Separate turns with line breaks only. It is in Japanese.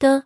と、